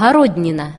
Городнина.